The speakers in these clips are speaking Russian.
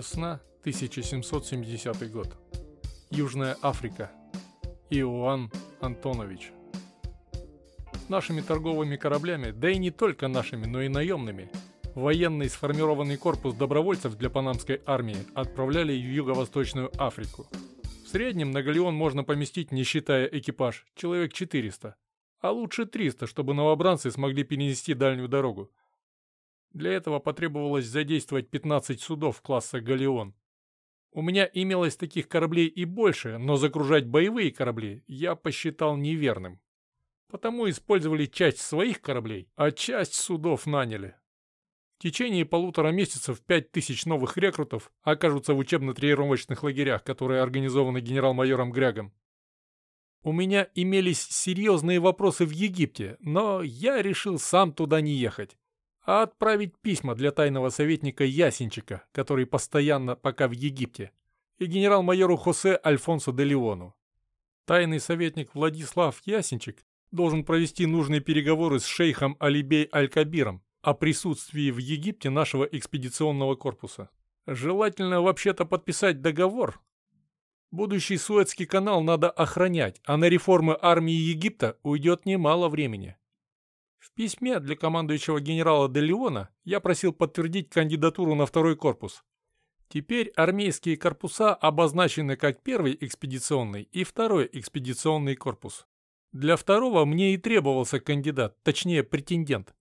Весна, 1770 год. Южная Африка. Иоанн Антонович. Нашими торговыми кораблями, да и не только нашими, но и наемными, военный сформированный корпус добровольцев для панамской армии отправляли в Юго-Восточную Африку. В среднем на галеон можно поместить, не считая экипаж, человек 400, а лучше 300, чтобы новобранцы смогли перенести дальнюю дорогу. Для этого потребовалось задействовать 15 судов класса «Галеон». У меня имелось таких кораблей и больше, но загружать боевые корабли я посчитал неверным. Потому использовали часть своих кораблей, а часть судов наняли. В течение полутора месяцев 5000 новых рекрутов окажутся в учебно-тренировочных лагерях, которые организованы генерал-майором Грягом. У меня имелись серьезные вопросы в Египте, но я решил сам туда не ехать а отправить письма для тайного советника Ясенчика, который постоянно пока в Египте, и генерал-майору Хосе Альфонсо де Леону. Тайный советник Владислав Ясенчик должен провести нужные переговоры с шейхом Алибей Аль-Кабиром о присутствии в Египте нашего экспедиционного корпуса. Желательно вообще-то подписать договор. Будущий Суэцкий канал надо охранять, а на реформы армии Египта уйдет немало времени. В письме для командующего генерала де Леона я просил подтвердить кандидатуру на второй корпус. Теперь армейские корпуса обозначены как первый экспедиционный и второй экспедиционный корпус. Для второго мне и требовался кандидат, точнее претендент.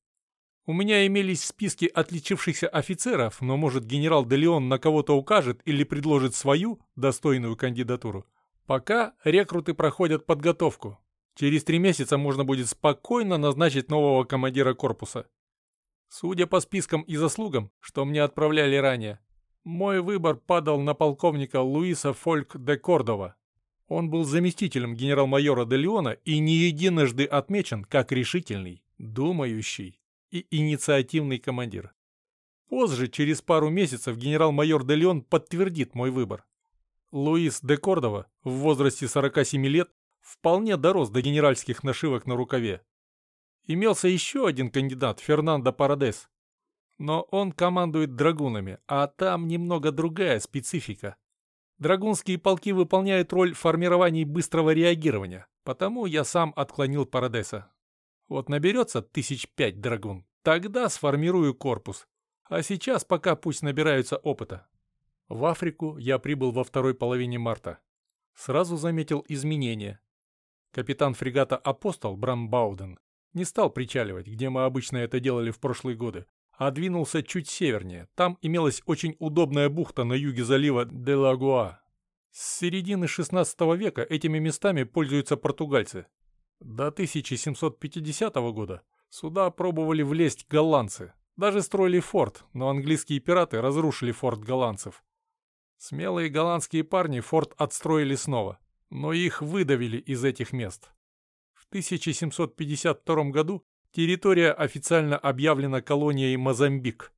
У меня имелись списки отличившихся офицеров, но может генерал де Леон на кого-то укажет или предложит свою достойную кандидатуру. Пока рекруты проходят подготовку, Через три месяца можно будет спокойно назначить нового командира корпуса. Судя по спискам и заслугам, что мне отправляли ранее, мой выбор падал на полковника Луиса Фольк де Кордова. Он был заместителем генерал-майора де Леона и не единожды отмечен как решительный, думающий и инициативный командир. Позже, через пару месяцев, генерал-майор де Леон подтвердит мой выбор. Луис де Кордова в возрасте 47 лет вполне дорос до генеральских нашивок на рукаве. Имелся еще один кандидат, Фернандо Парадес. Но он командует драгунами, а там немного другая специфика. Драгунские полки выполняют роль формирования быстрого реагирования, потому я сам отклонил Парадеса. Вот наберется тысяч пять драгун, тогда сформирую корпус. А сейчас пока пусть набираются опыта. В Африку я прибыл во второй половине марта. Сразу заметил изменения. Капитан фрегата «Апостол» Брамбауден не стал причаливать, где мы обычно это делали в прошлые годы, а двинулся чуть севернее. Там имелась очень удобная бухта на юге залива Делагуа. С середины 16 века этими местами пользуются португальцы. До 1750 года сюда пробовали влезть голландцы. Даже строили форт, но английские пираты разрушили форт голландцев. Смелые голландские парни форт отстроили снова но их выдавили из этих мест. В 1752 году территория официально объявлена колонией Мозамбик.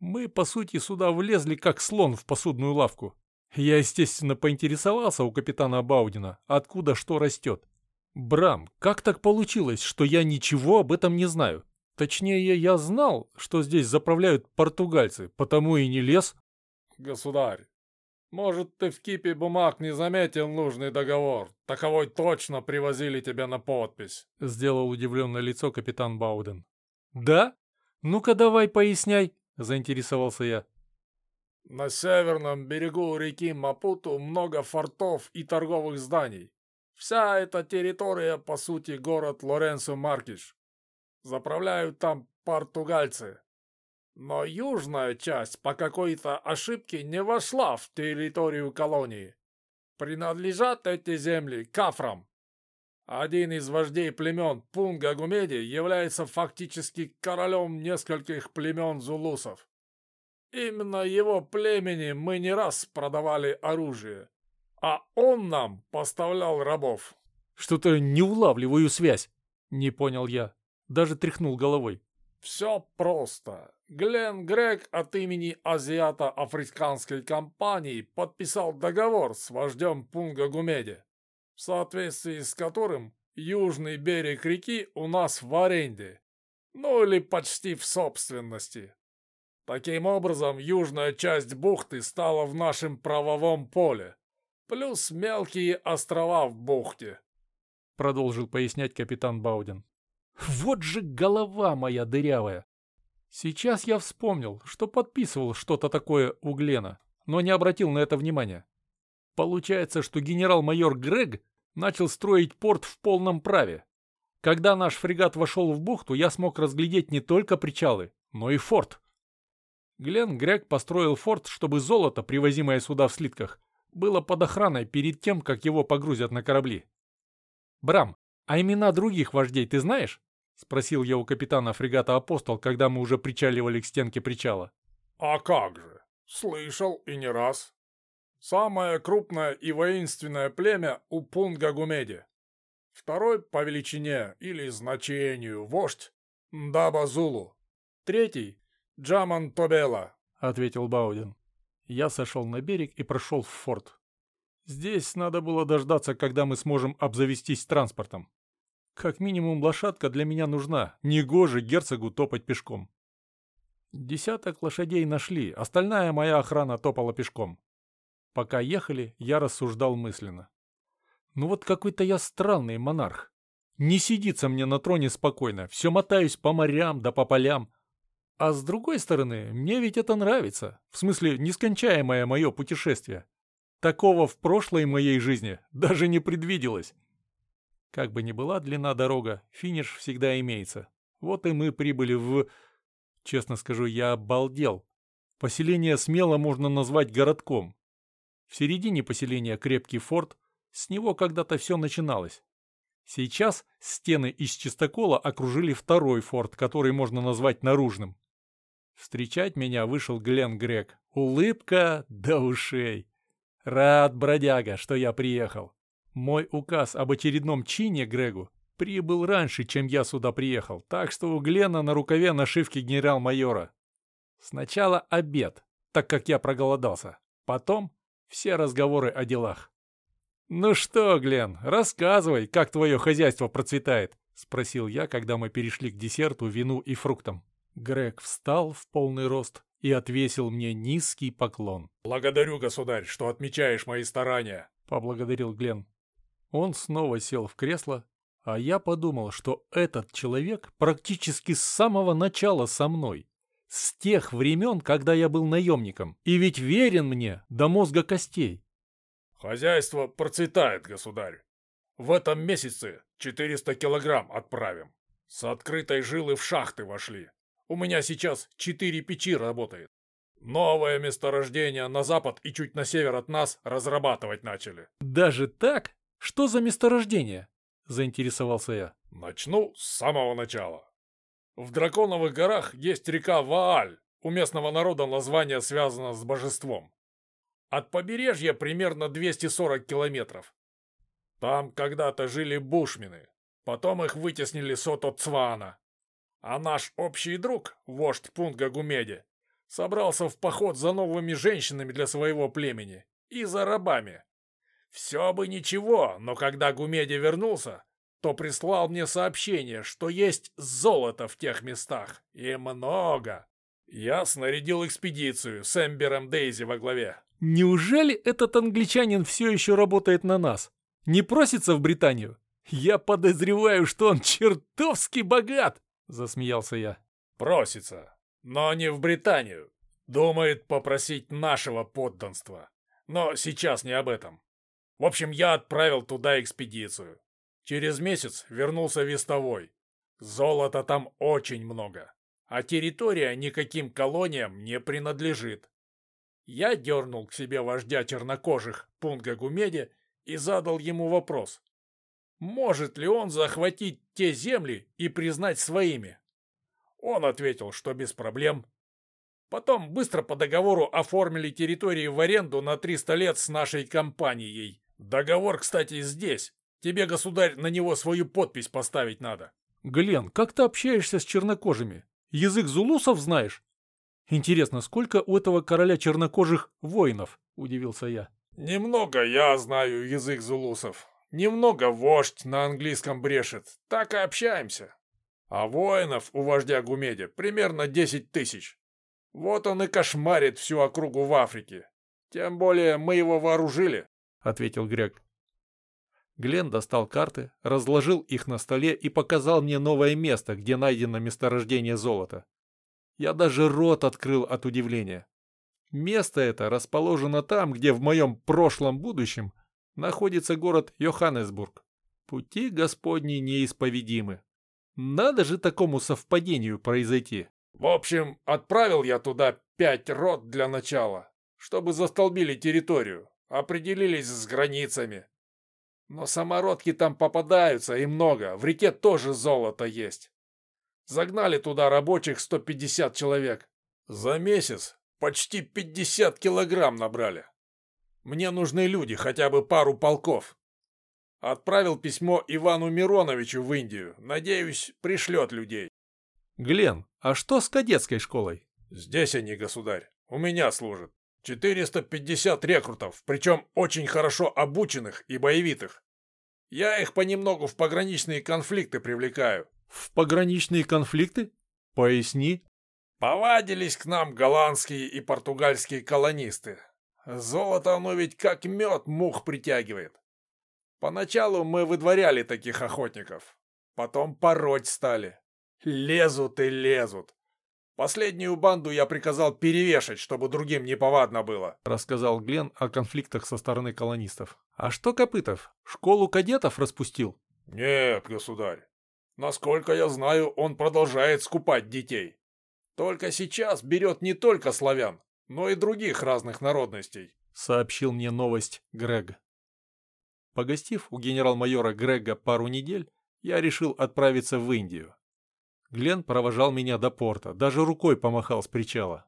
Мы, по сути, сюда влезли как слон в посудную лавку. Я, естественно, поинтересовался у капитана Баудина, откуда что растет. «Брам, как так получилось, что я ничего об этом не знаю? Точнее, я знал, что здесь заправляют португальцы, потому и не лез». «Государь, может, ты в кипе бумаг не заметил нужный договор. Таковой точно привозили тебя на подпись. Сделал удивленное лицо капитан Бауден. Да? Ну-ка давай поясняй, заинтересовался я. На северном берегу реки Мапуту много фортов и торговых зданий. Вся эта территория, по сути, город Лоренцо Маркиш. Заправляют там португальцы. Но южная часть по какой-то ошибке не вошла в территорию колонии. Принадлежат эти земли кафрам. Один из вождей племен Пунга Гумеди является фактически королем нескольких племен зулусов. Именно его племени мы не раз продавали оружие, а он нам поставлял рабов. Что-то не улавливаю связь, не понял я, даже тряхнул головой. Все просто. Глен Грег от имени Азиато-Африканской компании подписал договор с вождем Пунга Гумеди, в соответствии с которым южный берег реки у нас в аренде, ну или почти в собственности. Таким образом, южная часть бухты стала в нашем правовом поле, плюс мелкие острова в бухте», — продолжил пояснять капитан Баудин. «Вот же голова моя дырявая! Сейчас я вспомнил, что подписывал что-то такое у Глена, но не обратил на это внимания. Получается, что генерал-майор Грег начал строить порт в полном праве. Когда наш фрегат вошел в бухту, я смог разглядеть не только причалы, но и форт. Глен Грег построил форт, чтобы золото, привозимое сюда в слитках, было под охраной перед тем, как его погрузят на корабли. «Брам, а имена других вождей ты знаешь?» — спросил я у капитана фрегата «Апостол», когда мы уже причаливали к стенке причала. «А как же? Слышал и не раз. Самое крупное и воинственное племя у Пунга-Гумеди. Второй по величине или значению вождь Даба-Зулу. Третий — Джаман Тобела», — ответил Баудин. Я сошел на берег и прошел в форт. Здесь надо было дождаться, когда мы сможем обзавестись транспортом. Как минимум лошадка для меня нужна, негоже герцогу топать пешком. Десяток лошадей нашли, остальная моя охрана топала пешком. Пока ехали, я рассуждал мысленно. Ну вот какой-то я странный монарх. Не сидится мне на троне спокойно, все мотаюсь по морям да по полям, а с другой стороны, мне ведь это нравится. В смысле, нескончаемое мое путешествие. Такого в прошлой моей жизни даже не предвиделось. Как бы ни была длина дорога, финиш всегда имеется. Вот и мы прибыли в... Честно скажу, я обалдел. Поселение смело можно назвать городком. В середине поселения крепкий форт, с него когда-то все начиналось. Сейчас стены из чистокола окружили второй форт, который можно назвать наружным. Встречать меня вышел Глен Грек. Улыбка до ушей. Рад, бродяга, что я приехал. Мой указ об очередном чине Грегу прибыл раньше, чем я сюда приехал, так что у Глена на рукаве нашивки генерал-майора. Сначала обед, так как я проголодался. Потом все разговоры о делах. «Ну что, Глен, рассказывай, как твое хозяйство процветает?» — спросил я, когда мы перешли к десерту, вину и фруктам. Грег встал в полный рост и отвесил мне низкий поклон. «Благодарю, государь, что отмечаешь мои старания», — поблагодарил Глен. Он снова сел в кресло, а я подумал, что этот человек практически с самого начала со мной. С тех времен, когда я был наемником. И ведь верен мне до мозга костей. «Хозяйство процветает, государь. В этом месяце 400 килограмм отправим. С открытой жилы в шахты вошли. У меня сейчас четыре печи работает. Новое месторождение на запад и чуть на север от нас разрабатывать начали. Даже так? Что за месторождение? Заинтересовался я. Начну с самого начала. В Драконовых горах есть река Вааль. У местного народа название связано с божеством. От побережья примерно 240 километров. Там когда-то жили бушмены. Потом их вытеснили Сото Цвана. А наш общий друг, вождь Пунга Гумеди, собрался в поход за новыми женщинами для своего племени и за рабами. Все бы ничего, но когда Гумеди вернулся, то прислал мне сообщение, что есть золото в тех местах, и много. Я снарядил экспедицию с Эмбером Дейзи во главе. Неужели этот англичанин все еще работает на нас? Не просится в Британию? Я подозреваю, что он чертовски богат. Засмеялся я. Просится, но не в Британию. Думает попросить нашего подданства. Но сейчас не об этом. В общем, я отправил туда экспедицию. Через месяц вернулся вестовой. Золота там очень много, а территория никаким колониям не принадлежит. Я дернул к себе вождя чернокожих Пунга Гумеди и задал ему вопрос. Может ли он захватить те земли и признать своими? Он ответил, что без проблем. Потом быстро по договору оформили территории в аренду на 300 лет с нашей компанией. Договор, кстати, здесь. Тебе, государь, на него свою подпись поставить надо. Глен, как ты общаешься с чернокожими? Язык зулусов знаешь? Интересно, сколько у этого короля чернокожих воинов? Удивился я. Немного я знаю язык зулусов. Немного вождь на английском брешет, так и общаемся. А воинов у вождя Гумеди примерно 10 тысяч. Вот он и кошмарит всю округу в Африке. Тем более мы его вооружили», — ответил Грег. Глен достал карты, разложил их на столе и показал мне новое место, где найдено месторождение золота. Я даже рот открыл от удивления. Место это расположено там, где в моем прошлом будущем находится город Йоханнесбург. Пути Господни неисповедимы. Надо же такому совпадению произойти. В общем, отправил я туда пять рот для начала, чтобы застолбили территорию, определились с границами. Но самородки там попадаются и много, в реке тоже золото есть. Загнали туда рабочих 150 человек. За месяц почти 50 килограмм набрали. Мне нужны люди, хотя бы пару полков. Отправил письмо Ивану Мироновичу в Индию. Надеюсь, пришлет людей. Глен, а что с кадетской школой? Здесь они, государь. У меня служат. 450 рекрутов, причем очень хорошо обученных и боевитых. Я их понемногу в пограничные конфликты привлекаю. В пограничные конфликты? Поясни. Повадились к нам голландские и португальские колонисты. Золото оно ведь как мед мух притягивает. Поначалу мы выдворяли таких охотников. Потом пороть стали. Лезут и лезут. Последнюю банду я приказал перевешать, чтобы другим неповадно было», — рассказал Глен о конфликтах со стороны колонистов. «А что Копытов? Школу кадетов распустил?» «Нет, государь. Насколько я знаю, он продолжает скупать детей. Только сейчас берет не только славян, но и других разных народностей», — сообщил мне новость Грег. Погостив у генерал-майора Грега пару недель, я решил отправиться в Индию. Глен провожал меня до порта, даже рукой помахал с причала.